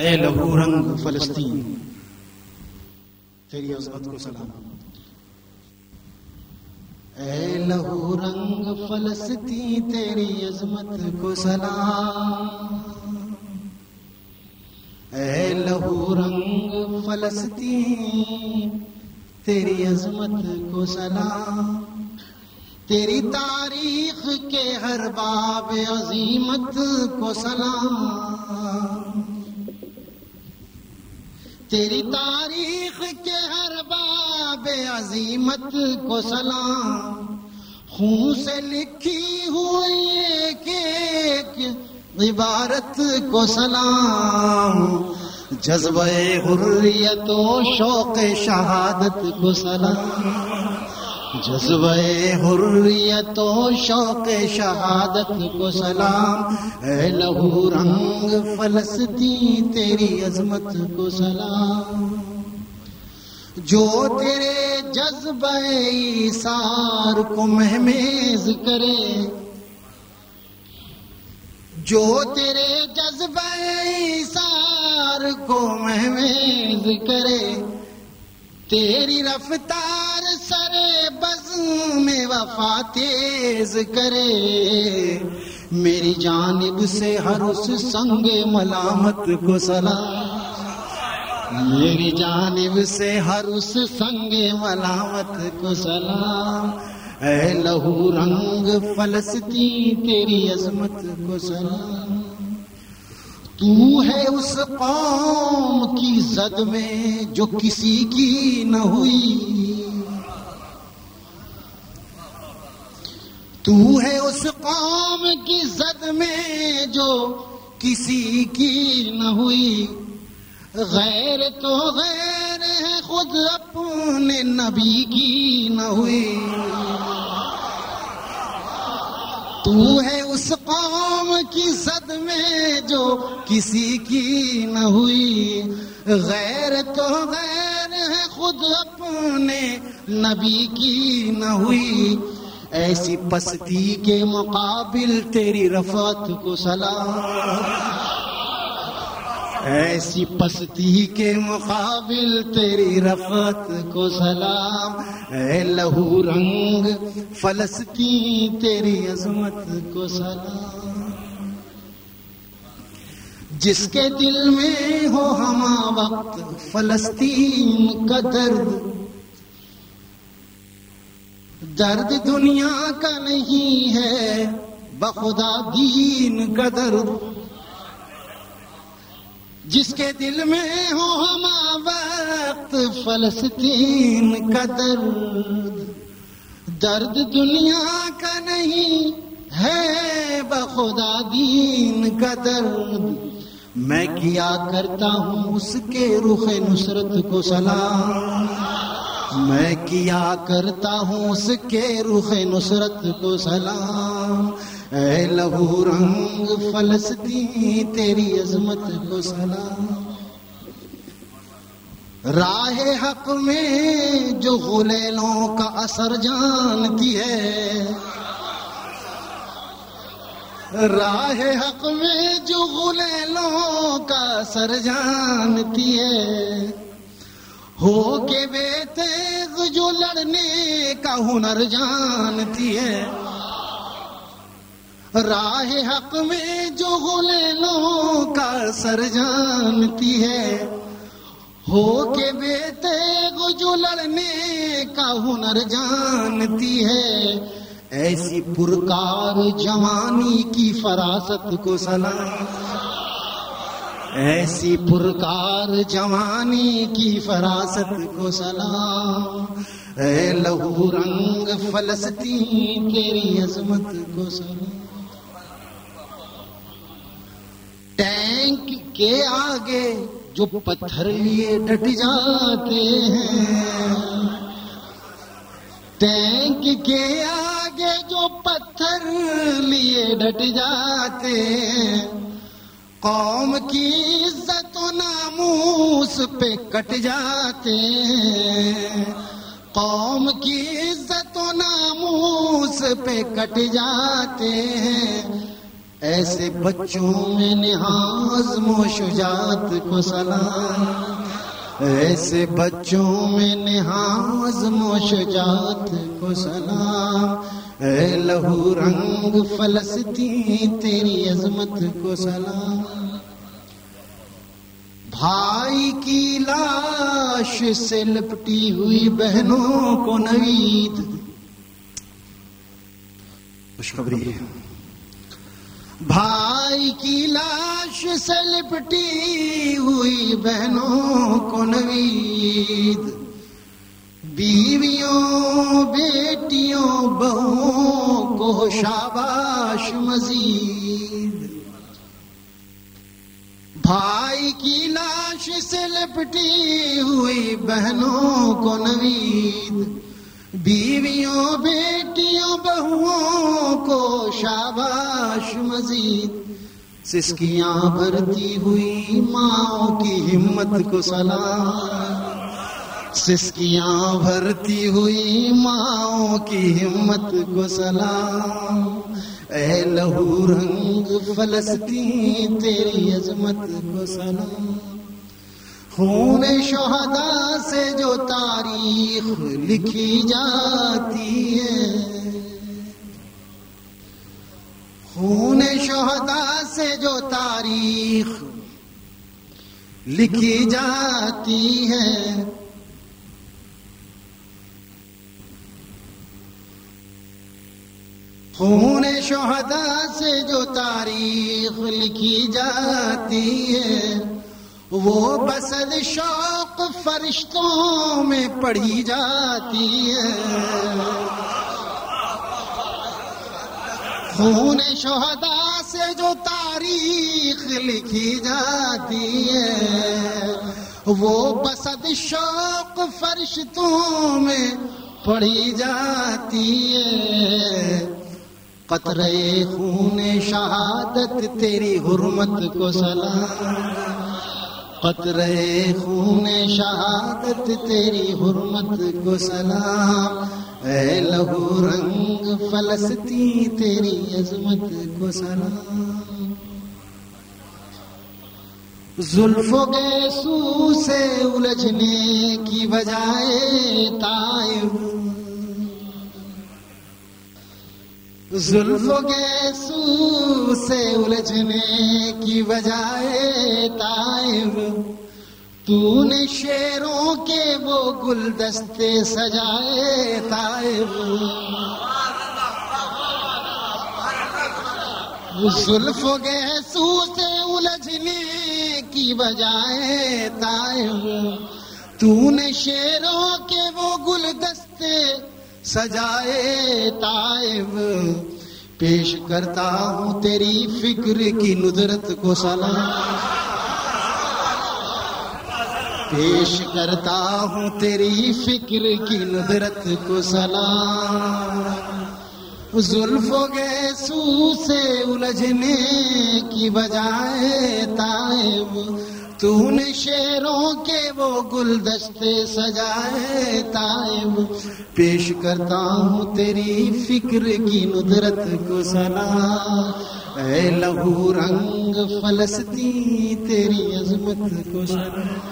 اے لہو رنگ فلسطین۔ تیری عظمت کو سلام۔ اے لہو رنگ فلسطین، تیری عظمت کو سلام۔ اے لہو رنگ فلسطین، تیری عظمت کو سلام۔ تیری تاریخ کے ہر باب عظیمت کو سلام۔ تیری تاریخ کے ہر باب عظیمت کو سلام، خون سے لکھی ہوئی ایک ایک عبارت کو سلام۔ جذبہ حریت و شوق شہادت کو سلام۔ جذبہ حریت و شوق شہادت کو سلام، اے لہو رنگ فلسطین تیری عظمت کو سلام۔ جو تیرے جذبہ سار کو مہمیز کرے، جو تیرے جذبہ سار کو مہمیز کرے، تیری رفتار سر بز میں وفا تیز کرے۔ میری جانب سے ہر اس سنگ ملامت کو سلام میری جانب سے ہر اس سنگ ملامت کو سلام اے لہو رنگ فلسطین تیری عظمت کو سلام تو ہے اس قوم کی زد میں جو کسی کی نہ ہوئی۔ تو ہے اس قوم کی زد میں جو کسی کی نہ ہوئی۔ غیر تو غیر ہے خود اپنے نبی کی نہ ہوئی۔ تو ہے اس قوم کی زد میں جو کسی کی نہ ہوئی۔ غیر تو غیر ہے خود اپنے نبی کی نہ ہوئی۔ ایسی پستی کے مقابل تیری رفعت کو سلام ایسی پستی کے مقابل تیری رفت کو سلام اے لہو رنگ فلسطین، تیری عظمت کو سلام جس کے دل میں ہو ہما وقت، فلسطین کا درد۔ درد دنیا کا نہیں ہے، بخدا دین کا درد۔ جس کے دل میں ہو ہما وقت، فلسطین کا درد۔ درد دنیا کا نہیں ہے، بخدا دین کا درد۔ میں کیا کرتا ہوں اس کے رخ نصرت کو سلام۔ میں کیا کرتا ہوں اس کے رخ نصرت کو سلام؟ اے لہو رنگ فلسطین، تیری عظمت کو سلام۔ راہ حق میں جو غلیلوں کا اثر جانتی ہے۔ راہ حق میں جو غلیلوں کا اثر جانتی ہے۔ ہو کے بے تیز جو لڑنے کا ہنر جانتی ہے۔ راہ حق میں جو غلیلوں کا سر جانتی ہے۔ ہو کے بیتے جو لڑنے کا ہنر جانتی ہے۔ ایسی پرکار جوانی کی فراست کو سلام ایسی پرکار جوانی کی فراست کو سلام اے لہو رنگ فلسطین، تیری عظمت کو سلام ٹینک کے آگے جو پتھر لیے ڈٹ جاتے ہیں۔ ٹینک کے آگے جو پتھر لیے ڈٹ جاتے ہیں۔ قوم کی عزت و ناموس پہ کٹ جاتے ہیں۔ قوم کی عزت و ناموس پہ کٹ جاتے ہیں۔ ایسے بچوں میں نہازم و شجاعت کو سلام۔ ایسے بچوں میں نہازم و شجاعت کو سلام۔ اے لہو رنگ فلسطین، تیری عظمت کو سلام۔ بھائی کی لاش سے لپٹی ہوئی بہنوں کو نوید۔ خوشخبری ہے۔ بھائی کی لاش سے لپٹی ہوئی بہنوں کو نوید۔ بیویوں بیٹیوں بہوں کو شاباش مزید۔ بھائی کی لاش سے لپٹی ہوئی بہنوں کو نوید، بیویوں، بیٹیوں، بہوؤں کو شاباش مزید۔ سسکیاں بھرتی ہوئی ماں کی ہمت کو سلام سسکیاں بھرتی ہوئی ماں کی ہمت کو سلام اے لہو رنگ فلسطین، تیری عظمت کو سلام۔ خون شہدا سے جو تاریخ لکھی جاتی ہے۔ خون شہدا سے جو تاریخ لکھی جاتی ہے۔ خون شہدا سے جو تاریخ لکھی جاتی ہے، وہ بسد شوق فرشتوں میں پڑھی جاتی ہے۔ خون شہدا سے جو تاریخ لکھی جاتی ہے، وہ بسد شوق فرشتوں میں پڑھی جاتی ہے۔ قطرے خون شہادت، تیری حرمت کو سلام قطرے خون شہادت، تیری حرمت کو سلام اے لہو رنگ فلسطی تیری عظمت کو سلام زلف گے سو سے الجھنے کی بجائے تائب زلف کے سو سے الجھنے کی بجائے تائب تو نے شیروں کے وہ گلدستے سجائے تائب زلف سو سے الجھنے کی بجائے تائب تو نے شیروں کے وہ گلدستے سجائے تائب پیش کرتا ہوں تیری فکر کی ندرت کو سلام پیش کرتا ہوں تیری فکر کی ندرت کو سلام زلف گے سو سے الجھنے کی بجائے تائب تو نے شیروں کے وہ گلدستے سجائے تائب پیش کرتا ہوں تیری فکر کی ندرت کو سنا۔ اے لہو رنگ فلسطین تیری عظمت کو سنا۔